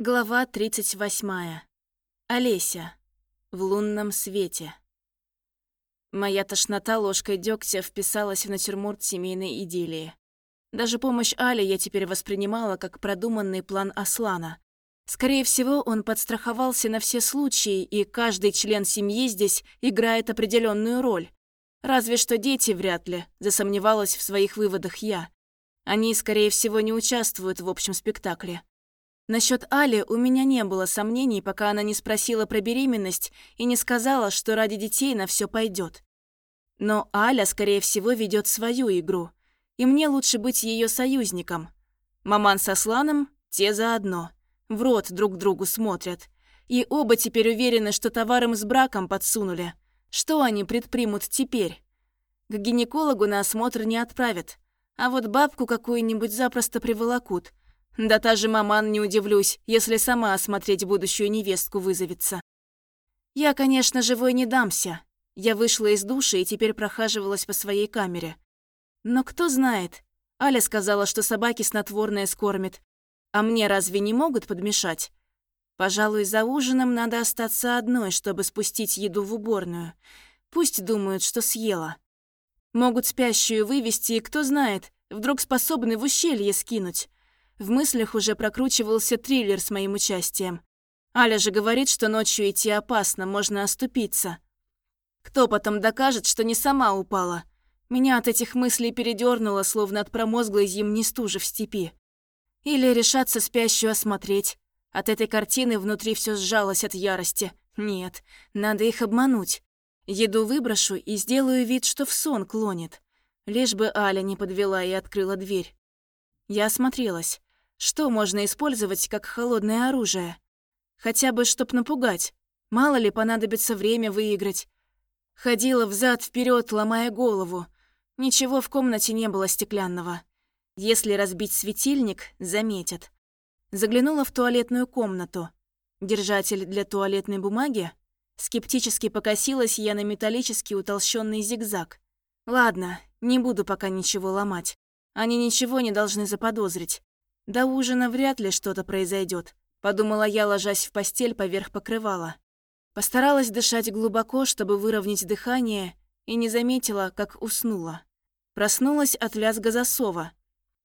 Глава 38. Олеся. В лунном свете. Моя тошнота ложкой дегтя вписалась в натюрморт семейной идиллии. Даже помощь Али я теперь воспринимала как продуманный план Аслана. Скорее всего, он подстраховался на все случаи, и каждый член семьи здесь играет определенную роль. Разве что дети вряд ли, засомневалась в своих выводах я. Они, скорее всего, не участвуют в общем спектакле. Насчет Али у меня не было сомнений, пока она не спросила про беременность и не сказала, что ради детей на все пойдет. Но Аля, скорее всего, ведет свою игру, и мне лучше быть ее союзником. Маман со Сланом – те заодно. В рот друг другу смотрят. И оба теперь уверены, что товаром с браком подсунули. Что они предпримут теперь? К гинекологу на осмотр не отправят. А вот бабку какую-нибудь запросто приволокут – да та же маман не удивлюсь, если сама осмотреть будущую невестку вызовется. Я, конечно, живой не дамся. Я вышла из души и теперь прохаживалась по своей камере. Но кто знает, Аля сказала, что собаки снотворное скормит. А мне разве не могут подмешать? Пожалуй, за ужином надо остаться одной, чтобы спустить еду в уборную. Пусть думают, что съела. Могут спящую вывести, и кто знает, вдруг способны в ущелье скинуть. В мыслях уже прокручивался триллер с моим участием. Аля же говорит, что ночью идти опасно, можно оступиться. Кто потом докажет, что не сама упала? Меня от этих мыслей передёрнуло, словно от промозглой зимней стужи в степи. Или решаться спящую осмотреть. От этой картины внутри все сжалось от ярости. Нет, надо их обмануть. Еду выброшу и сделаю вид, что в сон клонит. Лишь бы Аля не подвела и открыла дверь. Я осмотрелась. Что можно использовать как холодное оружие? Хотя бы, чтоб напугать. Мало ли понадобится время выиграть. Ходила взад вперед, ломая голову. Ничего в комнате не было стеклянного. Если разбить светильник, заметят. Заглянула в туалетную комнату. Держатель для туалетной бумаги? Скептически покосилась я на металлический утолщенный зигзаг. Ладно, не буду пока ничего ломать. Они ничего не должны заподозрить. До ужина вряд ли что-то произойдет, подумала я, ложась в постель поверх покрывала. Постаралась дышать глубоко, чтобы выровнять дыхание, и не заметила, как уснула. Проснулась от лязга засова.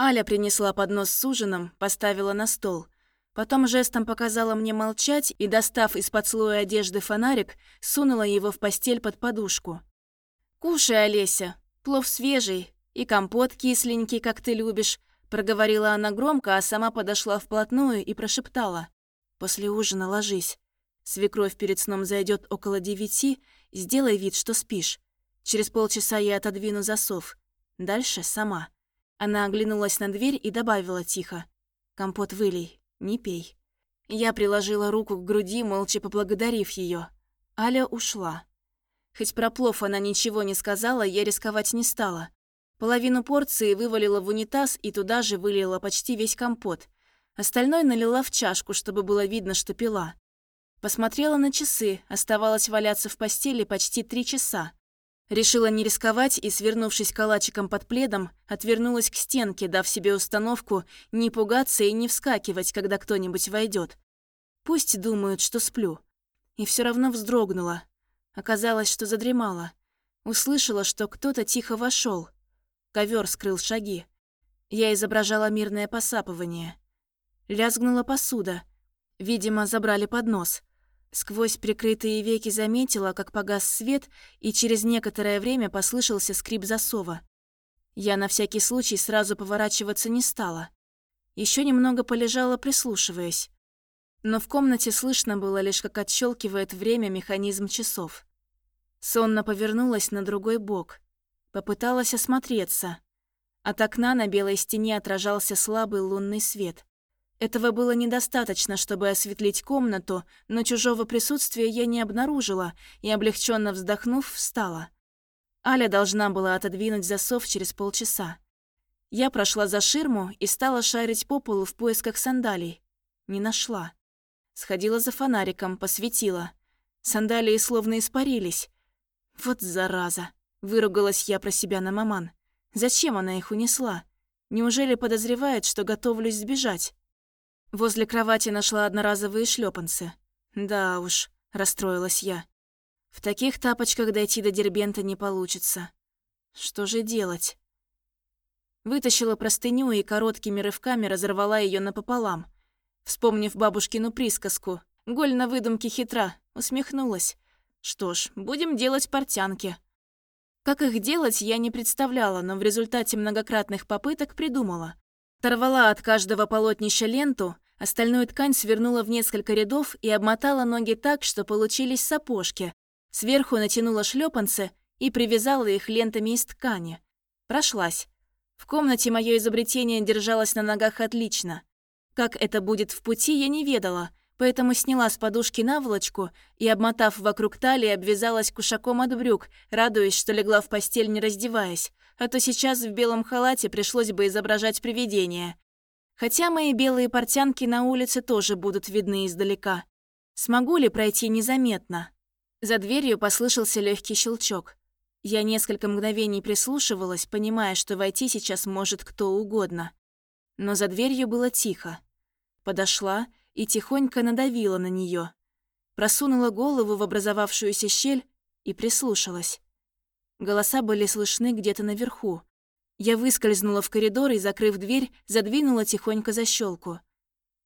Аля принесла поднос с ужином, поставила на стол. Потом жестом показала мне молчать и, достав из-под слоя одежды фонарик, сунула его в постель под подушку. «Кушай, Олеся, плов свежий и компот кисленький, как ты любишь, Проговорила она громко, а сама подошла вплотную и прошептала. «После ужина ложись. Свекровь перед сном зайдет около девяти, сделай вид, что спишь. Через полчаса я отодвину засов. Дальше сама». Она оглянулась на дверь и добавила тихо. «Компот вылей, не пей». Я приложила руку к груди, молча поблагодарив ее. Аля ушла. Хоть про плов она ничего не сказала, я рисковать не стала. Половину порции вывалила в унитаз и туда же вылила почти весь компот. Остальное налила в чашку, чтобы было видно, что пила. Посмотрела на часы, оставалось валяться в постели почти три часа. Решила не рисковать и, свернувшись калачиком под пледом, отвернулась к стенке, дав себе установку не пугаться и не вскакивать, когда кто-нибудь войдет. Пусть думают, что сплю. И все равно вздрогнула. Оказалось, что задремала. Услышала, что кто-то тихо вошел. Ковер скрыл шаги. Я изображала мирное посапывание. Лязгнула посуда. Видимо, забрали поднос. Сквозь прикрытые веки заметила, как погас свет, и через некоторое время послышался скрип засова. Я на всякий случай сразу поворачиваться не стала. Еще немного полежала, прислушиваясь. Но в комнате слышно было лишь, как отщелкивает время механизм часов. Сонно повернулась на другой бок. Попыталась осмотреться. От окна на белой стене отражался слабый лунный свет. Этого было недостаточно, чтобы осветлить комнату, но чужого присутствия я не обнаружила и, облегченно вздохнув, встала. Аля должна была отодвинуть засов через полчаса. Я прошла за ширму и стала шарить по полу в поисках сандалий. Не нашла. Сходила за фонариком, посветила. Сандалии словно испарились. Вот зараза. Выругалась я про себя на маман. Зачем она их унесла? Неужели подозревает, что готовлюсь сбежать? Возле кровати нашла одноразовые шлепанцы. Да уж, расстроилась я. В таких тапочках дойти до Дербента не получится. Что же делать? Вытащила простыню и короткими рывками разорвала ее напополам. Вспомнив бабушкину присказку, голь на выдумке хитра, усмехнулась. Что ж, будем делать портянки. Как их делать, я не представляла, но в результате многократных попыток придумала. Торвала от каждого полотнища ленту, остальную ткань свернула в несколько рядов и обмотала ноги так, что получились сапожки. Сверху натянула шлепанцы и привязала их лентами из ткани. Прошлась. В комнате мое изобретение держалось на ногах отлично. Как это будет в пути, я не ведала, поэтому сняла с подушки наволочку и, обмотав вокруг талии, обвязалась кушаком от брюк, радуясь, что легла в постель, не раздеваясь, а то сейчас в белом халате пришлось бы изображать привидение. Хотя мои белые портянки на улице тоже будут видны издалека. Смогу ли пройти незаметно? За дверью послышался легкий щелчок. Я несколько мгновений прислушивалась, понимая, что войти сейчас может кто угодно. Но за дверью было тихо. Подошла и тихонько надавила на нее, Просунула голову в образовавшуюся щель и прислушалась. Голоса были слышны где-то наверху. Я выскользнула в коридор и, закрыв дверь, задвинула тихонько защелку.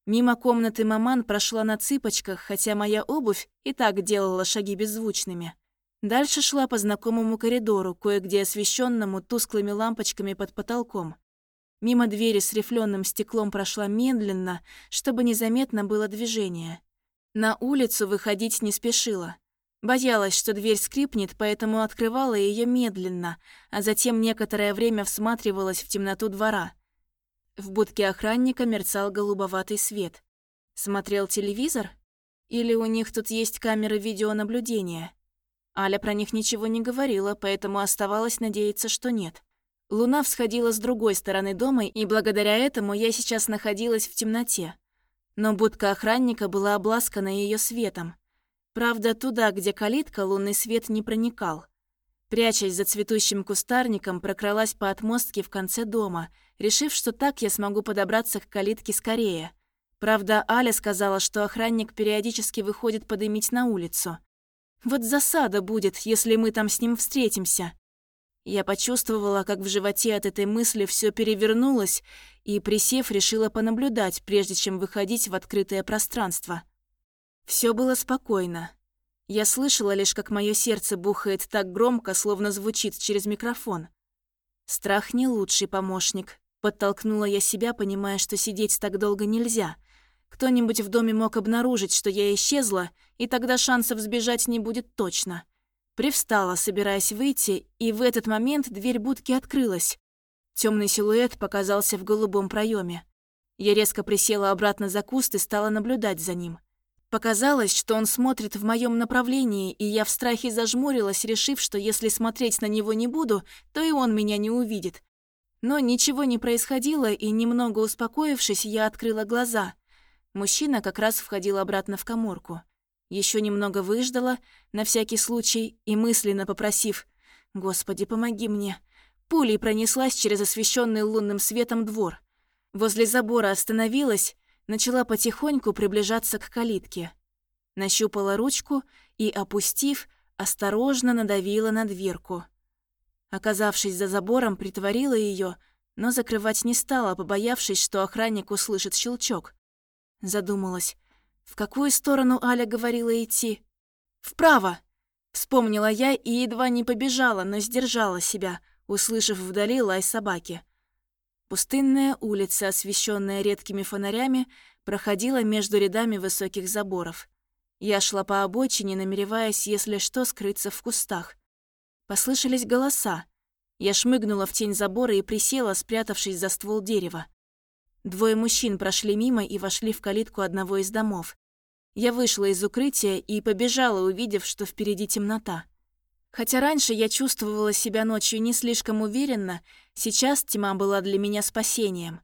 Мимо комнаты маман прошла на цыпочках, хотя моя обувь и так делала шаги беззвучными. Дальше шла по знакомому коридору, кое-где освещенному тусклыми лампочками под потолком. Мимо двери с рифленым стеклом прошла медленно, чтобы незаметно было движение. На улицу выходить не спешила. Боялась, что дверь скрипнет, поэтому открывала ее медленно, а затем некоторое время всматривалась в темноту двора. В будке охранника мерцал голубоватый свет. Смотрел телевизор? Или у них тут есть камеры видеонаблюдения? Аля про них ничего не говорила, поэтому оставалось надеяться, что нет. Луна всходила с другой стороны дома, и благодаря этому я сейчас находилась в темноте. Но будка охранника была обласкана ее светом. Правда, туда, где калитка, лунный свет не проникал. Прячась за цветущим кустарником, прокралась по отмостке в конце дома, решив, что так я смогу подобраться к калитке скорее. Правда, Аля сказала, что охранник периодически выходит подымить на улицу. Вот засада будет, если мы там с ним встретимся. Я почувствовала, как в животе от этой мысли все перевернулось, и, присев, решила понаблюдать, прежде чем выходить в открытое пространство. Все было спокойно. Я слышала лишь, как мое сердце бухает так громко, словно звучит через микрофон. Страх не лучший помощник. Подтолкнула я себя, понимая, что сидеть так долго нельзя. Кто-нибудь в доме мог обнаружить, что я исчезла, и тогда шансов сбежать не будет точно. Привстала, собираясь выйти, и в этот момент дверь будки открылась. Темный силуэт показался в голубом проеме. Я резко присела обратно за куст и стала наблюдать за ним. Показалось, что он смотрит в моем направлении, и я в страхе зажмурилась, решив, что если смотреть на него не буду, то и он меня не увидит. Но ничего не происходило, и немного успокоившись, я открыла глаза. Мужчина как раз входил обратно в коморку. Еще немного выждала, на всякий случай, и мысленно попросив «Господи, помоги мне», пулей пронеслась через освещенный лунным светом двор. Возле забора остановилась, начала потихоньку приближаться к калитке. Нащупала ручку и, опустив, осторожно надавила на дверку. Оказавшись за забором, притворила ее, но закрывать не стала, побоявшись, что охранник услышит щелчок. Задумалась, в какую сторону Аля говорила идти? «Вправо!» Вспомнила я и едва не побежала, но сдержала себя, услышав вдали лай собаки. Пустынная улица, освещенная редкими фонарями, проходила между рядами высоких заборов. Я шла по обочине, намереваясь, если что, скрыться в кустах. Послышались голоса. Я шмыгнула в тень забора и присела, спрятавшись за ствол дерева. Двое мужчин прошли мимо и вошли в калитку одного из домов. Я вышла из укрытия и побежала, увидев, что впереди темнота. Хотя раньше я чувствовала себя ночью не слишком уверенно, сейчас тьма была для меня спасением.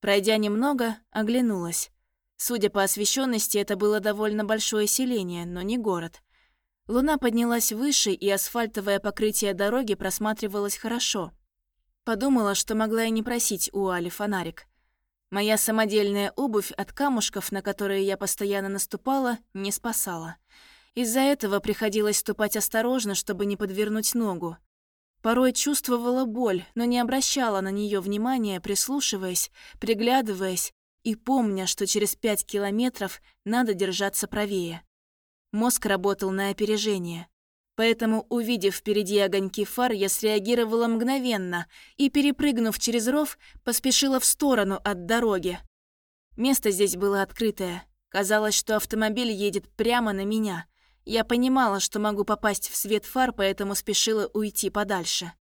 Пройдя немного, оглянулась. Судя по освещенности, это было довольно большое селение, но не город. Луна поднялась выше, и асфальтовое покрытие дороги просматривалось хорошо. Подумала, что могла и не просить у Али фонарик. Моя самодельная обувь от камушков, на которые я постоянно наступала, не спасала. Из-за этого приходилось ступать осторожно, чтобы не подвернуть ногу. Порой чувствовала боль, но не обращала на нее внимания, прислушиваясь, приглядываясь и помня, что через пять километров надо держаться правее. Мозг работал на опережение. Поэтому, увидев впереди огоньки фар, я среагировала мгновенно и, перепрыгнув через ров, поспешила в сторону от дороги. Место здесь было открытое. Казалось, что автомобиль едет прямо на меня. Я понимала, что могу попасть в свет фар, поэтому спешила уйти подальше.